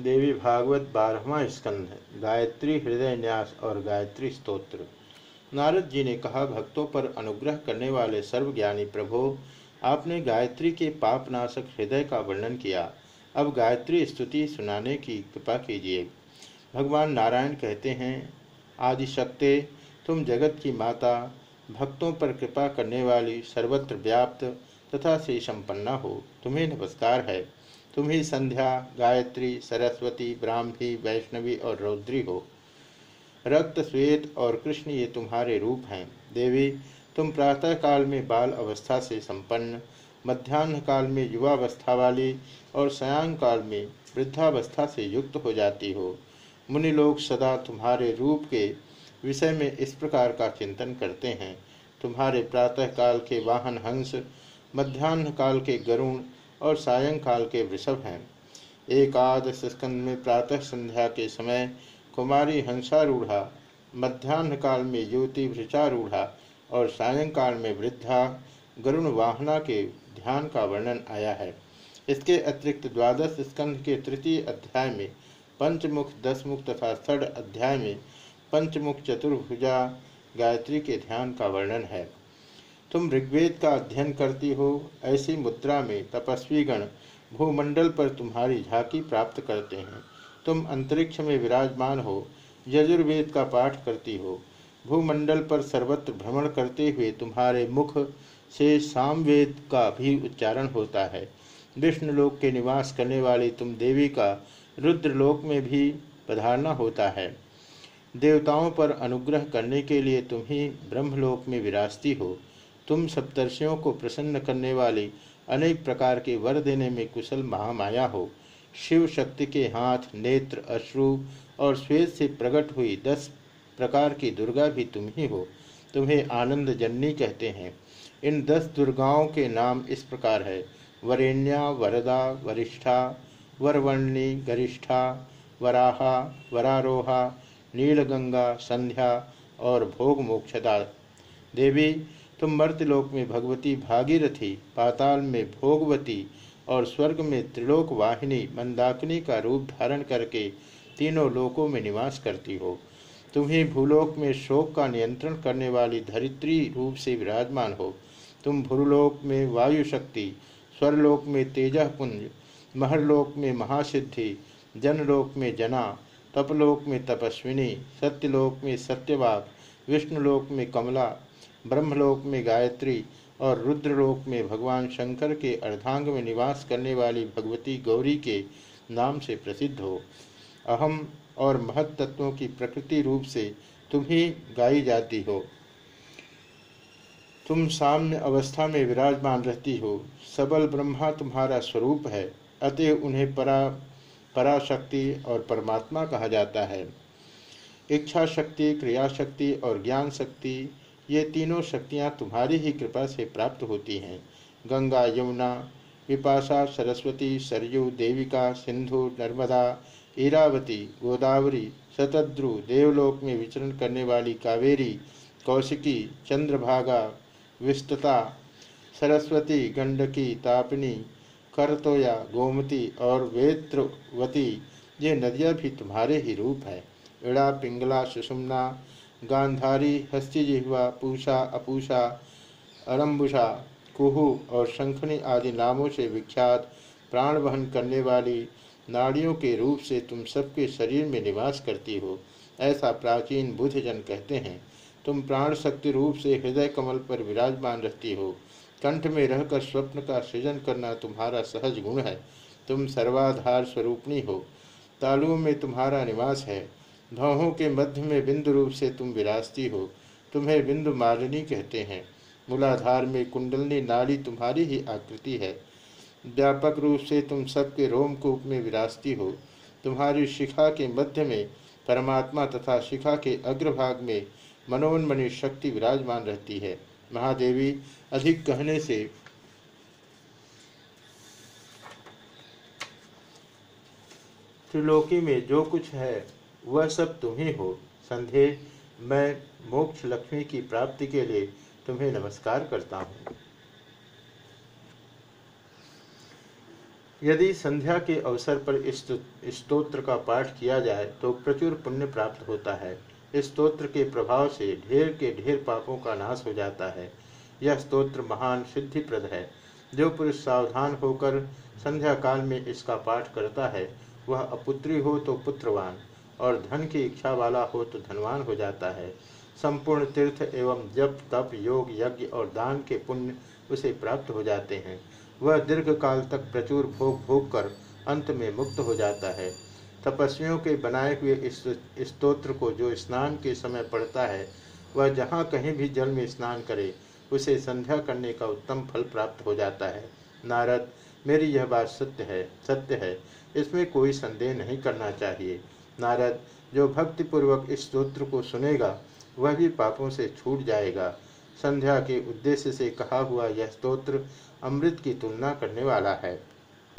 देवी भागवत बारहवा स्कंध, गायत्री हृदय न्यास और गायत्री स्तोत्र। नारद जी ने कहा, भक्तों पर अनुग्रह करने वाले सर्वज्ञानी प्रभो, आपने गायत्री के पापनाशक हृदय का वर्णन किया। अब गायत्री स्तुति सुनाने की कृपा कीजिए। भगवान नारायण कहते हैं आदि शक्ति तुम जगत की माता, भक्तों पर कृपा करने वाली सर्वत्र व्याप्त तथा से संपन्ना हो। तुम्हें नमस्कार है। तुम ही संध्या, गायत्री, सरस्वती, ब्राह्मी, वैष्णवी और रौद्री हो। रक्त, श्वेत और कृष्ण ये तुम्हारे रूप हैं। देवी, तुम प्रातः काल में बाल अवस्था से संपन्न, मध्यान्ह काल में युवावस्था वाली और सयांग काल में वृद्धावस्था से युक्त हो जाती हो। मुनि लोग सदा तुम्हारे रूप के विषय में इस प्रकार का चिंतन करते हैं। तुम्हारे प्रातः काल के वाहन हंस, मध्यान्ह काल के गरुण और सायंकाल के वृषभ हैं। एकादश स्कंद में प्रातः संध्या के समय कुमारी हंसारूढ़ा मध्यान्ह काल में युवती वृचारूढ़ा और सायंकाल में वृद्धा गरुण वाहना के ध्यान का वर्णन आया है। इसके अतिरिक्त द्वादश स्कंध के तृतीय अध्याय में, पंचमुख, दसमुख तथा षड अध्याय में पंचमुख चतुर्भुजा गायत्री के ध्यान का वर्णन है। तुम ऋग्वेद का अध्ययन करती हो, ऐसी मुद्रा में तपस्वी गण भूमंडल पर तुम्हारी झांकी प्राप्त करते हैं। तुम अंतरिक्ष में विराजमान हो, यजुर्वेद का पाठ करती हो। भूमंडल पर सर्वत्र भ्रमण करते हुए तुम्हारे मुख से सामवेद का भी उच्चारण होता है। विष्णुलोक के निवास करने वाली तुम देवी का रुद्रलोक में भी पधारना होता है। देवताओं पर अनुग्रह करने के लिए तुम ही ब्रह्मलोक में विराजती हो। तुम सप्तर्षियों को प्रसन्न करने वाली अनेक प्रकार के वर देने में कुशल महामाया हो। शिव शक्ति के हाथ, नेत्र, अश्रु और श्वेत से प्रकट हुई दस प्रकार की दुर्गा भी तुम ही हो। तुम्हें आनंद जननी कहते हैं। इन दस दुर्गाओं के नाम इस प्रकार है। वरेण्या, वरदा, वरिष्ठा वरवर्णी गरिष्ठा, वराहा, वरारोहा, नीलगंगा, संध्या और भोग मोक्षदा देवी तुम मर्तलोक में भगवती भागीरथी, पाताल में भोगवती और स्वर्ग में त्रिलोक वाहिनी, मंदाकिनी का रूप धारण करके तीनों लोकों में निवास करती हो। तुम्हें भूलोक में शोक का नियंत्रण करने वाली धरित्री रूप से विराजमान हो। तुम भूलोक में वायु शक्ति स्वरलोक में तेजह पुंज महरलोक में महासिद्धि, जनलोक में जना, तपलोक में तपस्विनी, सत्यलोक में सत्यवाक, विष्णुलोक में कमला ब्रह्मलोक में गायत्री और रुद्रलोक में भगवान शंकर के अर्धांग में निवास करने वाली भगवती गौरी के नाम से प्रसिद्ध हो। अहम और महत तत्वों की प्रकृति रूप से तुम ही गाई जाती हो। तुम साम्य अवस्था में विराजमान रहती हो। सबल ब्रह्मा तुम्हारा स्वरूप है। अतः उन्हें परा, पराशक्ति और परमात्मा कहा जाता है। इच्छा शक्ति क्रिया शक्ति और ज्ञान शक्ति ये तीनों शक्तियाँ तुम्हारी ही कृपा से प्राप्त होती हैं। गंगा, यमुना, विपाशा, सरस्वती, सरयू, देविका, सिंधु, नर्मदा, ईरावती, गोदावरी, शतद्रु, देवलोक में विचरण करने वाली कावेरी, कौशिकी, चंद्रभागा, विस्तता, सरस्वती, गंडकी, तापनी, करतोया, गोमती और वेत्रवती, ये नदियाँ भी तुम्हारे ही रूप हैं। इड़ा, पिंगला, सुषुम्ना गांधारी, हस्तिजिह्वा, पूषा, अपूषा, अरम्बुषा, कुहू और शंखनी आदि नामों से विख्यात प्राण वहन करने वाली नाड़ियों के रूप से तुम सबके शरीर में निवास करती हो, ऐसा प्राचीन बुद्धजन कहते हैं। तुम प्राण शक्ति रूप से हृदय कमल पर विराजमान रहती हो। कंठ में रहकर स्वप्न का सृजन करना तुम्हारा सहज गुण है। तुम सर्वाधार स्वरूपणी हो। तालुओं में तुम्हारा निवास है। भवों के मध्य में बिंदु रूप से तुम विराजती हो। तुम्हें बिंदु मालिनी कहते हैं। मूलाधार में कुंडलनी नाड़ी तुम्हारी ही आकृति है। व्यापक रूप से तुम सबके रोमकूप में विराजती हो। तुम्हारी शिखा के मध्य में, परमात्मा तथा शिखा के अग्रभाग में मनोन्मणि शक्ति विराजमान रहती है। महादेवी, अधिक कहने से त्रिलोकी में जो कुछ है वह सब तुम ही। हो संदेह मैं मोक्ष लक्ष्मी की प्राप्ति के लिए तुम्हें नमस्कार करता हूँ। यदि संध्या के अवसर पर इस स्तोत्र का पाठ किया जाए तो प्रचुर पुण्य प्राप्त होता है। इस स्तोत्र के प्रभाव से ढेर के ढेर पापों का नाश हो जाता है। यह स्तोत्र महान सिद्धिप्रद है। जो पुरुष सावधान होकर संध्या काल में इसका पाठ करता है, वह अपुत्री हो तो पुत्रवान। और धन की इच्छा वाला हो तो धनवान हो जाता है। संपूर्ण तीर्थ एवं जप, तप, योग, यज्ञ और दान के पुण्य उसे प्राप्त हो जाते हैं। वह दीर्घ काल तक प्रचुर भोग भोग कर अंत में मुक्त हो जाता है। तपस्वियों के बनाए हुए इस स्तोत्र को जो स्नान के समय पढ़ता है, वह जहाँ कहीं भी जल में स्नान करे, उसे संध्या करने का उत्तम फल प्राप्त हो जाता है। नारद, मेरी यह बात सत्य है सत्य है। इसमें कोई संदेह नहीं करना चाहिए। नारद जो भक्तिपूर्वक इस स्त्रोत्र को सुनेगा, वह भी पापों से छूट जाएगा। संध्या के उद्देश्य से कहा हुआ यह स्तोत्र अमृत की तुलना करने वाला है।